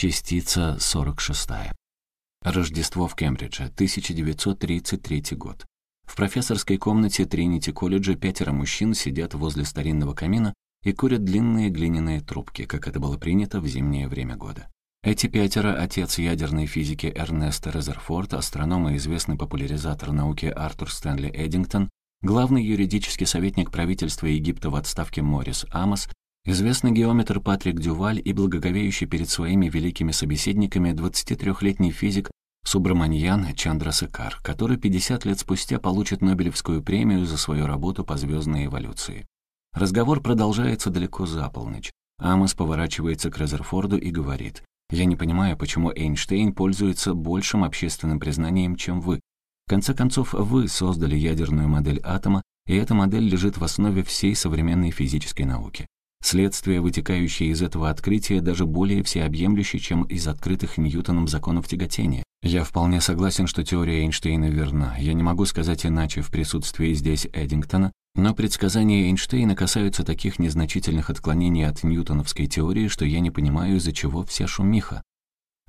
Частица 46. Рождество в Кембридже, 1933 год. В профессорской комнате Тринити колледжа пятеро мужчин сидят возле старинного камина и курят длинные глиняные трубки, как это было принято в зимнее время года. Эти пятеро — отец ядерной физики Эрнест Резерфорд, астроном и известный популяризатор науки Артур Стэнли Эдингтон, главный юридический советник правительства Египта в отставке Морис Амос Известный геометр Патрик Дюваль и благоговеющий перед своими великими собеседниками 23-летний физик Субраманьян Чандрасекар, который 50 лет спустя получит Нобелевскую премию за свою работу по звездной эволюции. Разговор продолжается далеко за полночь. Амос поворачивается к Резерфорду и говорит, «Я не понимаю, почему Эйнштейн пользуется большим общественным признанием, чем вы. В конце концов, вы создали ядерную модель атома, и эта модель лежит в основе всей современной физической науки. Следствие, вытекающее из этого открытия, даже более всеобъемлющее, чем из открытых Ньютоном законов тяготения. Я вполне согласен, что теория Эйнштейна верна. Я не могу сказать иначе в присутствии здесь Эдингтона, но предсказания Эйнштейна касаются таких незначительных отклонений от ньютоновской теории, что я не понимаю, из-за чего вся шумиха.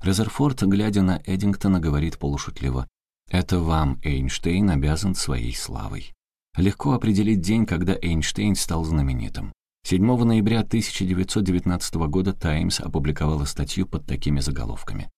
Резерфорд, глядя на Эдингтона, говорит полушутливо. «Это вам Эйнштейн обязан своей славой». Легко определить день, когда Эйнштейн стал знаменитым. 7 ноября 1919 года «Таймс» опубликовала статью под такими заголовками.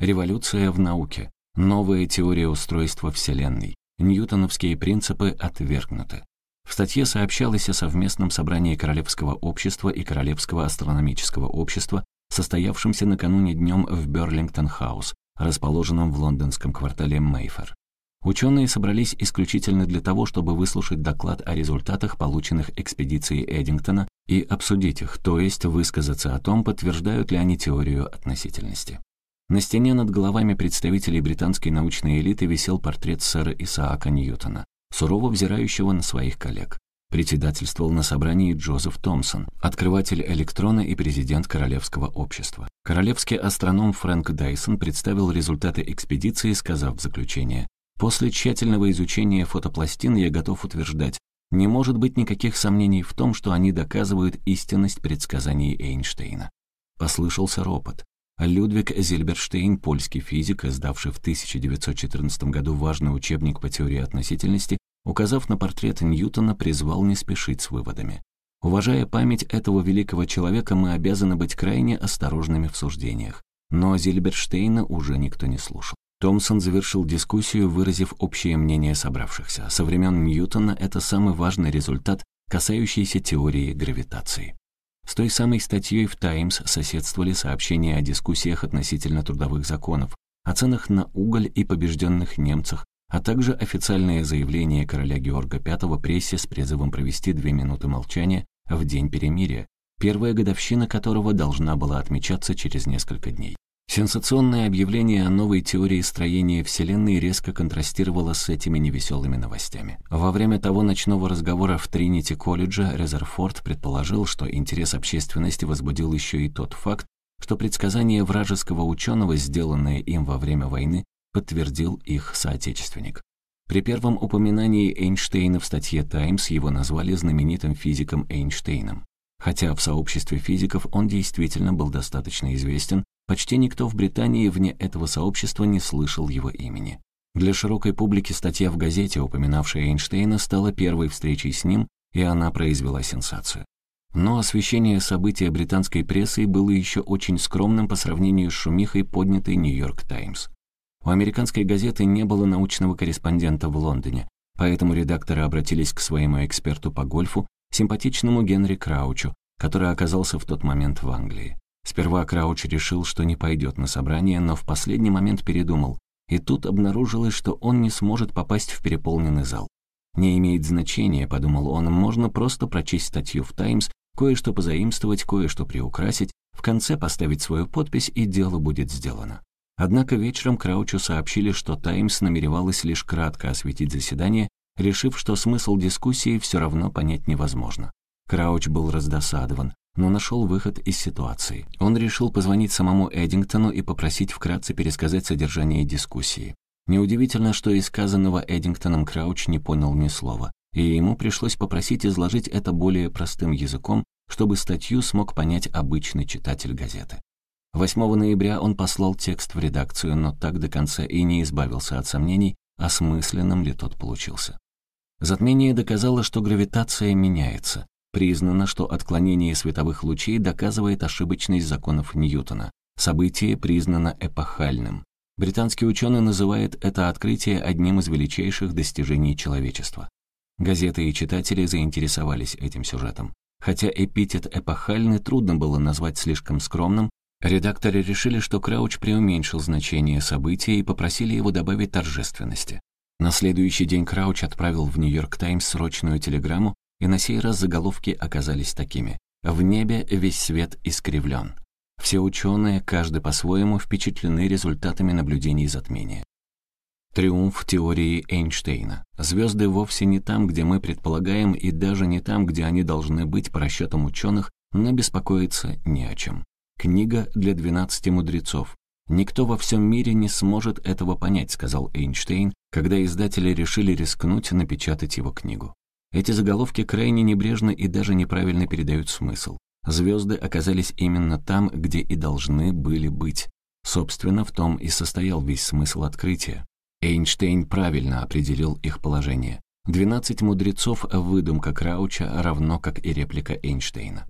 «Революция в науке. Новая теория устройства Вселенной. Ньютоновские принципы отвергнуты». В статье сообщалось о совместном собрании Королевского общества и Королевского астрономического общества, состоявшемся накануне днем в Берлингтон-хаус, расположенном в лондонском квартале Мейфер. Ученые собрались исключительно для того, чтобы выслушать доклад о результатах, полученных экспедицией Эдингтона, и обсудить их, то есть высказаться о том, подтверждают ли они теорию относительности. На стене над головами представителей британской научной элиты висел портрет сэра Исаака Ньютона, сурово взирающего на своих коллег. Председательствовал на собрании Джозеф Томпсон, открыватель электрона и президент Королевского общества. Королевский астроном Фрэнк Дайсон представил результаты экспедиции, сказав в заключение, После тщательного изучения фотопластин я готов утверждать, не может быть никаких сомнений в том, что они доказывают истинность предсказаний Эйнштейна. Послышался ропот. Людвиг Зильберштейн, польский физик, издавший в 1914 году важный учебник по теории относительности, указав на портрет Ньютона, призвал не спешить с выводами. Уважая память этого великого человека, мы обязаны быть крайне осторожными в суждениях. Но Зильберштейна уже никто не слушал. Томпсон завершил дискуссию, выразив общее мнение собравшихся. Со времен Ньютона это самый важный результат, касающийся теории гравитации. С той самой статьей в «Таймс» соседствовали сообщения о дискуссиях относительно трудовых законов, о ценах на уголь и побежденных немцах, а также официальное заявление короля Георга V прессе с призывом провести две минуты молчания в День перемирия, первая годовщина которого должна была отмечаться через несколько дней. Сенсационное объявление о новой теории строения Вселенной резко контрастировало с этими невеселыми новостями. Во время того ночного разговора в Тринити-колледже Резерфорд предположил, что интерес общественности возбудил еще и тот факт, что предсказание вражеского ученого, сделанное им во время войны, подтвердил их соотечественник. При первом упоминании Эйнштейна в статье «Таймс» его назвали знаменитым физиком Эйнштейном. Хотя в сообществе физиков он действительно был достаточно известен, почти никто в Британии вне этого сообщества не слышал его имени. Для широкой публики статья в газете, упоминавшая Эйнштейна, стала первой встречей с ним, и она произвела сенсацию. Но освещение события британской прессой было еще очень скромным по сравнению с шумихой, поднятой «Нью-Йорк Таймс». У американской газеты не было научного корреспондента в Лондоне, поэтому редакторы обратились к своему эксперту по гольфу, симпатичному Генри Краучу, который оказался в тот момент в Англии. Сперва Крауч решил, что не пойдет на собрание, но в последний момент передумал, и тут обнаружилось, что он не сможет попасть в переполненный зал. «Не имеет значения», — подумал он, — «можно просто прочесть статью в «Таймс», кое-что позаимствовать, кое-что приукрасить, в конце поставить свою подпись, и дело будет сделано». Однако вечером Краучу сообщили, что «Таймс» намеревалась лишь кратко осветить заседание решив, что смысл дискуссии все равно понять невозможно. Крауч был раздосадован, но нашел выход из ситуации. Он решил позвонить самому Эдингтону и попросить вкратце пересказать содержание дискуссии. Неудивительно, что из сказанного Эдингтоном Крауч не понял ни слова, и ему пришлось попросить изложить это более простым языком, чтобы статью смог понять обычный читатель газеты. 8 ноября он послал текст в редакцию, но так до конца и не избавился от сомнений, осмысленным ли тот получился. Затмение доказало, что гравитация меняется. Признано, что отклонение световых лучей доказывает ошибочность законов Ньютона. Событие признано эпохальным. Британский ученый называет это открытие одним из величайших достижений человечества. Газеты и читатели заинтересовались этим сюжетом. Хотя эпитет «эпохальный» трудно было назвать слишком скромным, редакторы решили, что Крауч преуменьшил значение события и попросили его добавить торжественности. На следующий день Крауч отправил в «Нью-Йорк Таймс» срочную телеграмму, и на сей раз заголовки оказались такими «В небе весь свет искривлен». Все ученые, каждый по-своему, впечатлены результатами наблюдений затмения. Триумф теории Эйнштейна. Звезды вовсе не там, где мы предполагаем, и даже не там, где они должны быть по расчетам ученых, но беспокоиться не о чем. Книга для двенадцати мудрецов. «Никто во всем мире не сможет этого понять», сказал Эйнштейн, когда издатели решили рискнуть напечатать его книгу. Эти заголовки крайне небрежно и даже неправильно передают смысл. Звезды оказались именно там, где и должны были быть. Собственно, в том и состоял весь смысл открытия. Эйнштейн правильно определил их положение. «Двенадцать мудрецов» — выдумка Крауча, равно как и реплика Эйнштейна.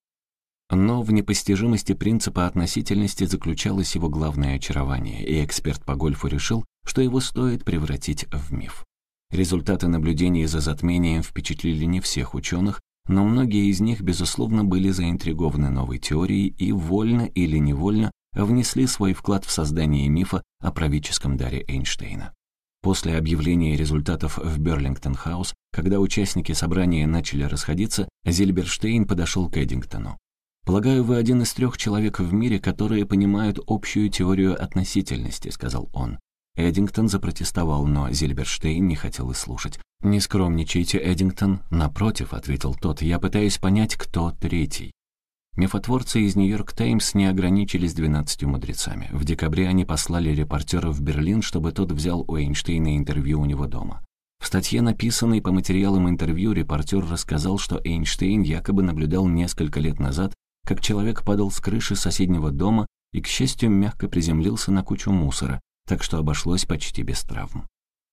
Но в непостижимости принципа относительности заключалось его главное очарование, и эксперт по гольфу решил, что его стоит превратить в миф. Результаты наблюдений за затмением впечатлили не всех ученых, но многие из них, безусловно, были заинтригованы новой теорией и, вольно или невольно, внесли свой вклад в создание мифа о правительском даре Эйнштейна. После объявления результатов в Берлингтон-хаус, когда участники собрания начали расходиться, Зильберштейн подошел к Эдингтону. «Полагаю, вы один из трех человек в мире, которые понимают общую теорию относительности», — сказал он. Эдингтон запротестовал, но Зильберштейн не хотел и слушать. «Не скромничайте, Эдингтон». «Напротив», — ответил тот, — «я пытаюсь понять, кто третий». Мифотворцы из «Нью-Йорк Таймс» не ограничились двенадцатью мудрецами. В декабре они послали репортера в Берлин, чтобы тот взял у Эйнштейна интервью у него дома. В статье, написанной по материалам интервью, репортер рассказал, что Эйнштейн якобы наблюдал несколько лет назад, как человек падал с крыши соседнего дома и, к счастью, мягко приземлился на кучу мусора, так что обошлось почти без травм.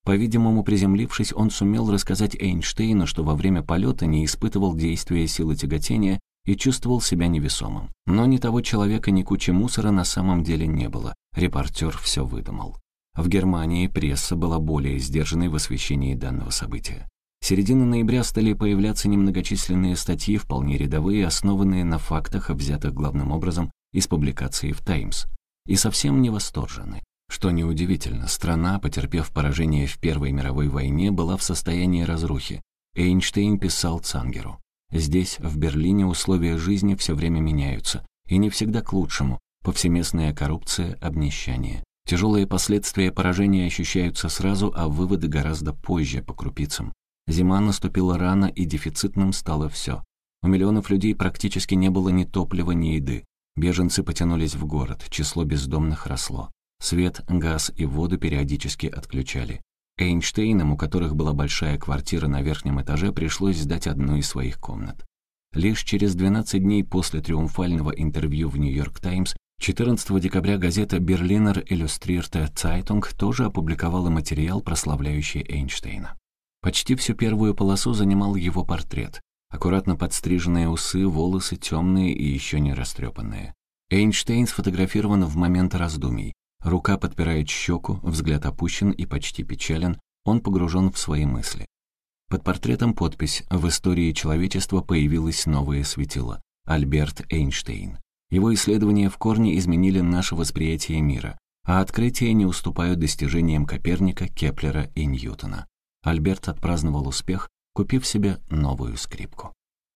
По-видимому, приземлившись, он сумел рассказать Эйнштейну, что во время полета не испытывал действия силы тяготения и чувствовал себя невесомым. Но ни того человека, ни кучи мусора на самом деле не было. Репортер все выдумал. В Германии пресса была более сдержанной в освещении данного события. Середины ноября стали появляться немногочисленные статьи, вполне рядовые, основанные на фактах, взятых главным образом из публикации в «Таймс», и совсем не восторжены. Что неудивительно, страна, потерпев поражение в Первой мировой войне, была в состоянии разрухи. Эйнштейн писал Цангеру. «Здесь, в Берлине, условия жизни все время меняются, и не всегда к лучшему. Повсеместная коррупция, обнищание. Тяжелые последствия поражения ощущаются сразу, а выводы гораздо позже, по крупицам. Зима наступила рано, и дефицитным стало все. У миллионов людей практически не было ни топлива, ни еды. Беженцы потянулись в город, число бездомных росло. Свет, газ и воду периодически отключали. Эйнштейнам, у которых была большая квартира на верхнем этаже, пришлось сдать одну из своих комнат. Лишь через 12 дней после триумфального интервью в «Нью-Йорк Таймс» 14 декабря газета «Берлинер Иллюстриerte Zeitung» тоже опубликовала материал, прославляющий Эйнштейна. Почти всю первую полосу занимал его портрет. Аккуратно подстриженные усы, волосы темные и еще не растрепанные. Эйнштейн сфотографирован в момент раздумий. Рука подпирает щеку, взгляд опущен и почти печален, он погружен в свои мысли. Под портретом подпись «В истории человечества появилось новое светило» Альберт Эйнштейн. Его исследования в корне изменили наше восприятие мира, а открытия не уступают достижениям Коперника, Кеплера и Ньютона. Альберт отпраздновал успех, купив себе новую скрипку.